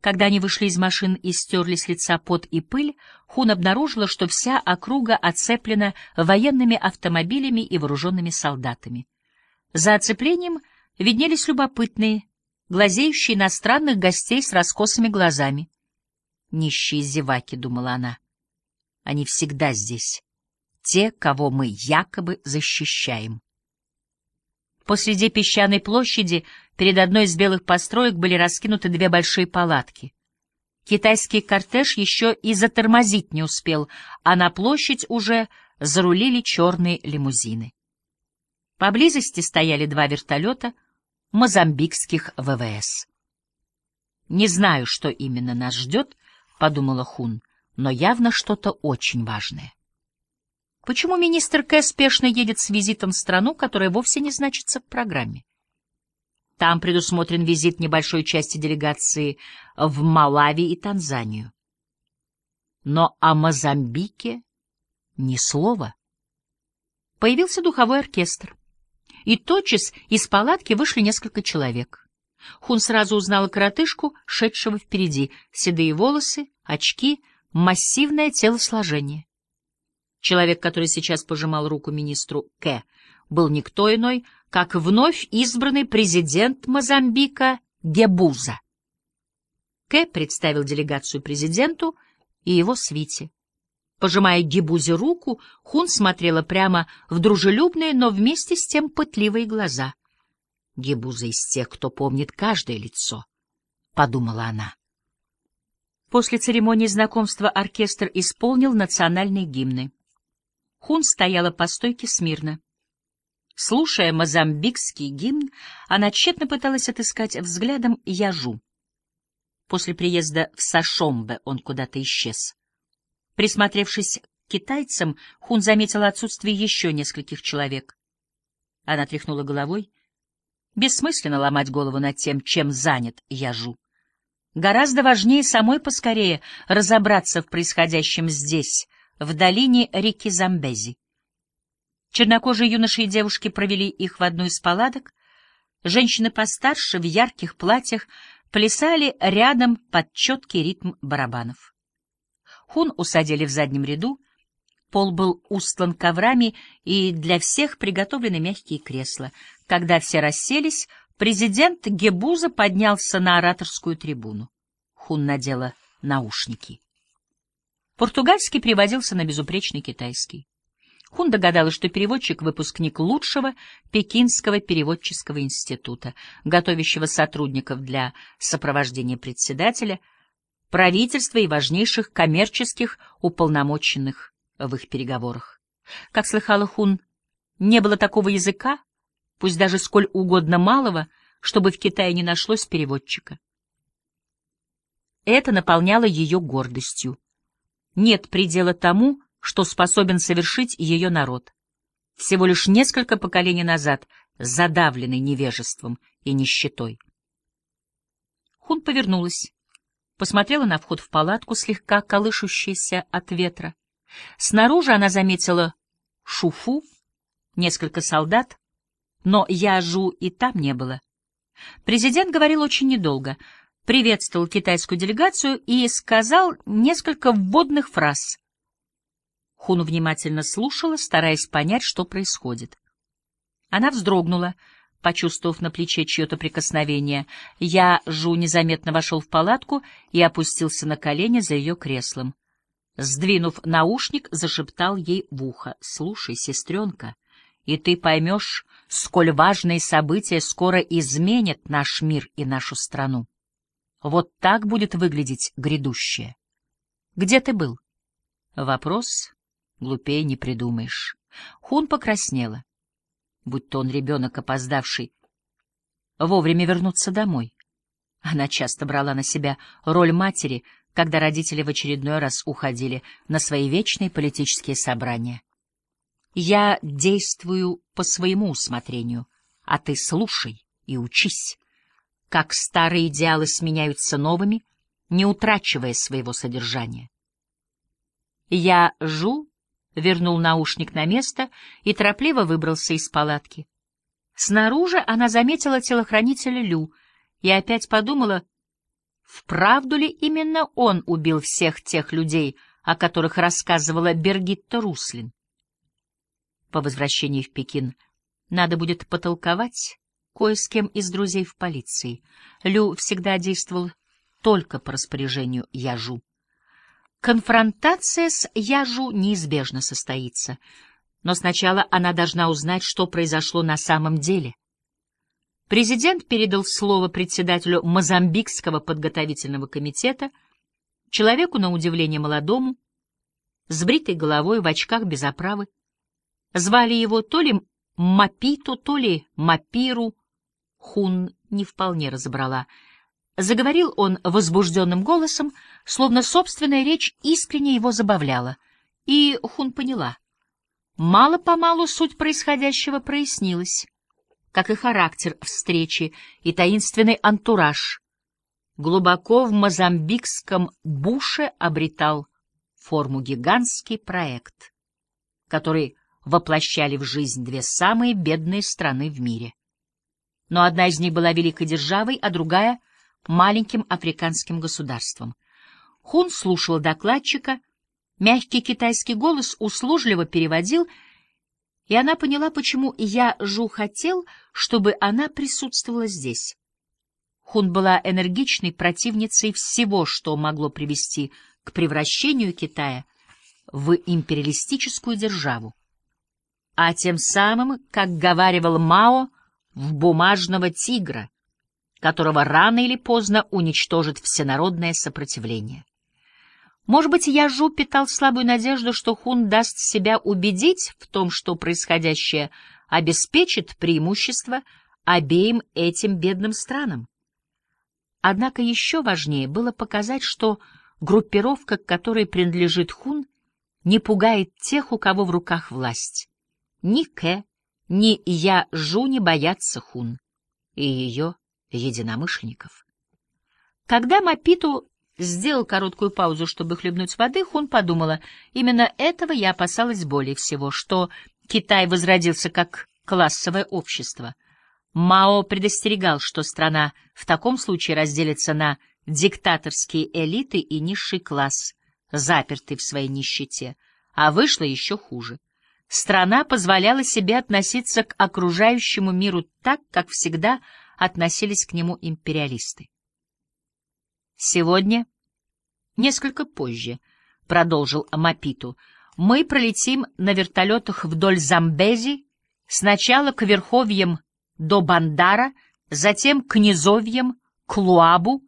Когда они вышли из машин и стерли с лица пот и пыль, Хун обнаружила, что вся округа оцеплена военными автомобилями и вооруженными солдатами. За оцеплением виднелись любопытные, глазеющие на странных гостей с раскосыми глазами. «Нищие зеваки», — думала она. «Они всегда здесь. Те, кого мы якобы защищаем». Посреди песчаной площади перед одной из белых построек были раскинуты две большие палатки. Китайский кортеж еще и затормозить не успел, а на площадь уже зарулили черные лимузины. Поблизости стояли два вертолета мозамбикских ВВС. «Не знаю, что именно нас ждет», — подумала Хун, — «но явно что-то очень важное». Почему министр К. спешно едет с визитом в страну, которая вовсе не значится в программе? Там предусмотрен визит небольшой части делегации в Малави и Танзанию. Но о Мозамбике ни слова. Появился духовой оркестр. И тотчас из палатки вышли несколько человек. Хун сразу узнала коротышку, шедшего впереди. Седые волосы, очки, массивное телосложение. Человек, который сейчас пожимал руку министру К, был никто иной, как вновь избранный президент Мозамбика Гебуза. К представил делегацию президенту и его свите. Пожимая Гебузе руку, Хун смотрела прямо в дружелюбные, но вместе с тем пытливые глаза. Гебуза из тех, кто помнит каждое лицо, — подумала она. После церемонии знакомства оркестр исполнил национальные гимны. Хун стояла по стойке смирно. Слушая мозамбикский гимн, она тщетно пыталась отыскать взглядом Яжу. После приезда в Сашомбе он куда-то исчез. Присмотревшись к китайцам, Хун заметила отсутствие еще нескольких человек. Она тряхнула головой. Бессмысленно ломать голову над тем, чем занят Яжу. Гораздо важнее самой поскорее разобраться в происходящем здесь — в долине реки Замбези. Чернокожие юноши и девушки провели их в одну из палаток. Женщины постарше в ярких платьях плясали рядом под четкий ритм барабанов. Хун усадили в заднем ряду, пол был устлан коврами и для всех приготовлены мягкие кресла. Когда все расселись, президент Гебуза поднялся на ораторскую трибуну. Хун надела наушники. Португальский приводился на безупречный китайский. Хун догадалась, что переводчик — выпускник лучшего Пекинского переводческого института, готовящего сотрудников для сопровождения председателя, правительства и важнейших коммерческих уполномоченных в их переговорах. Как слыхала Хун, не было такого языка, пусть даже сколь угодно малого, чтобы в Китае не нашлось переводчика. Это наполняло ее гордостью. Нет предела тому, что способен совершить ее народ. Всего лишь несколько поколений назад, задавленный невежеством и нищетой. Хун повернулась, посмотрела на вход в палатку, слегка колышущаяся от ветра. Снаружи она заметила шуфу, несколько солдат, но Яжу и там не было. Президент говорил очень недолго — приветствовал китайскую делегацию и сказал несколько вводных фраз. Хун внимательно слушала, стараясь понять, что происходит. Она вздрогнула, почувствовав на плече чье-то прикосновение. Я, Жу, незаметно вошел в палатку и опустился на колени за ее креслом. Сдвинув наушник, зашептал ей в ухо. — Слушай, сестренка, и ты поймешь, сколь важные события скоро изменят наш мир и нашу страну. Вот так будет выглядеть грядущее. Где ты был? Вопрос глупее не придумаешь. Хун покраснела, будь то он ребенок, опоздавший, вовремя вернуться домой. Она часто брала на себя роль матери, когда родители в очередной раз уходили на свои вечные политические собрания. Я действую по своему усмотрению, а ты слушай и учись как старые идеалы сменяются новыми, не утрачивая своего содержания. Я, Жу, вернул наушник на место и торопливо выбрался из палатки. Снаружи она заметила телохранителя Лю и опять подумала, вправду ли именно он убил всех тех людей, о которых рассказывала Бергитта Руслин. По возвращении в Пекин надо будет потолковать кое с кем из друзей в полиции. Лю всегда действовал только по распоряжению Яжу. Конфронтация с Яжу неизбежно состоится, но сначала она должна узнать, что произошло на самом деле. Президент передал слово председателю Мозамбикского подготовительного комитета, человеку на удивление молодому, с бритой головой в очках без оправы. Звали его то ли Мапиту, то ли Мапиру. Хун не вполне разобрала. Заговорил он возбужденным голосом, словно собственная речь искренне его забавляла. И Хун поняла. Мало-помалу суть происходящего прояснилась как и характер встречи и таинственный антураж. Глубоко в мозамбикском буше обретал форму гигантский проект, который воплощали в жизнь две самые бедные страны в мире. Но одна из них была великой державой, а другая — маленьким африканским государством. Хун слушал докладчика, мягкий китайский голос услужливо переводил — и она поняла, почему я Жу хотел, чтобы она присутствовала здесь. Хун была энергичной противницей всего, что могло привести к превращению Китая в империалистическую державу, а тем самым, как говаривал Мао, в бумажного тигра, которого рано или поздно уничтожит всенародное сопротивление. Может быть, Яжу питал слабую надежду, что Хун даст себя убедить в том, что происходящее обеспечит преимущество обеим этим бедным странам. Однако еще важнее было показать, что группировка, к которой принадлежит Хун, не пугает тех, у кого в руках власть. Ни Кэ, ни Яжу не боятся Хун и ее единомышленников. Когда Мапиту сделал короткую паузу, чтобы хлебнуть воды, Хун подумала, именно этого я опасалась более всего, что Китай возродился как классовое общество. Мао предостерегал, что страна в таком случае разделится на диктаторские элиты и низший класс, запертый в своей нищете, а вышло еще хуже. Страна позволяла себе относиться к окружающему миру так, как всегда относились к нему империалисты. Сегодня, несколько позже, продолжил Мапиту, мы пролетим на вертолетах вдоль Замбези, сначала к верховьям до Бандара, затем к низовьям, к Луабу,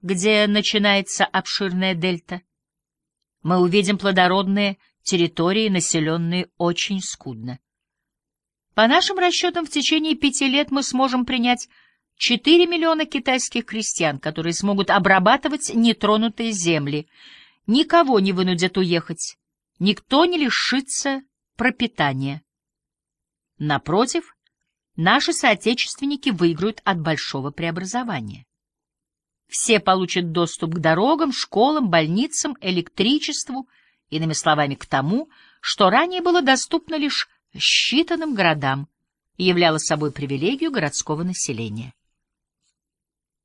где начинается обширная дельта. Мы увидим плодородные территории, населенные очень скудно. По нашим расчетам, в течение пяти лет мы сможем принять 4 миллиона китайских крестьян, которые смогут обрабатывать нетронутые земли. Никого не вынудят уехать, никто не лишится пропитания. Напротив, наши соотечественники выиграют от большого преобразования. Все получат доступ к дорогам, школам, больницам, электричеству, иными словами, к тому, что ранее было доступно лишь считанным городам и являло собой привилегию городского населения.